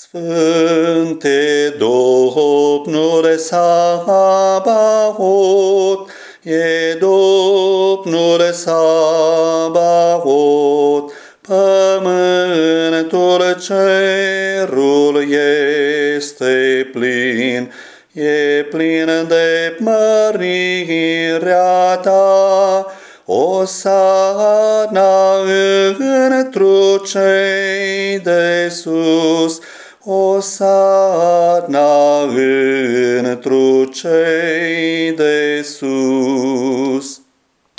Sfânte Domnule Sabaot, e Domnule Sabaot, pământul cerul este plin, e plin de mărirea ta, o sana întru cei de sus, o sana întru cei de sus.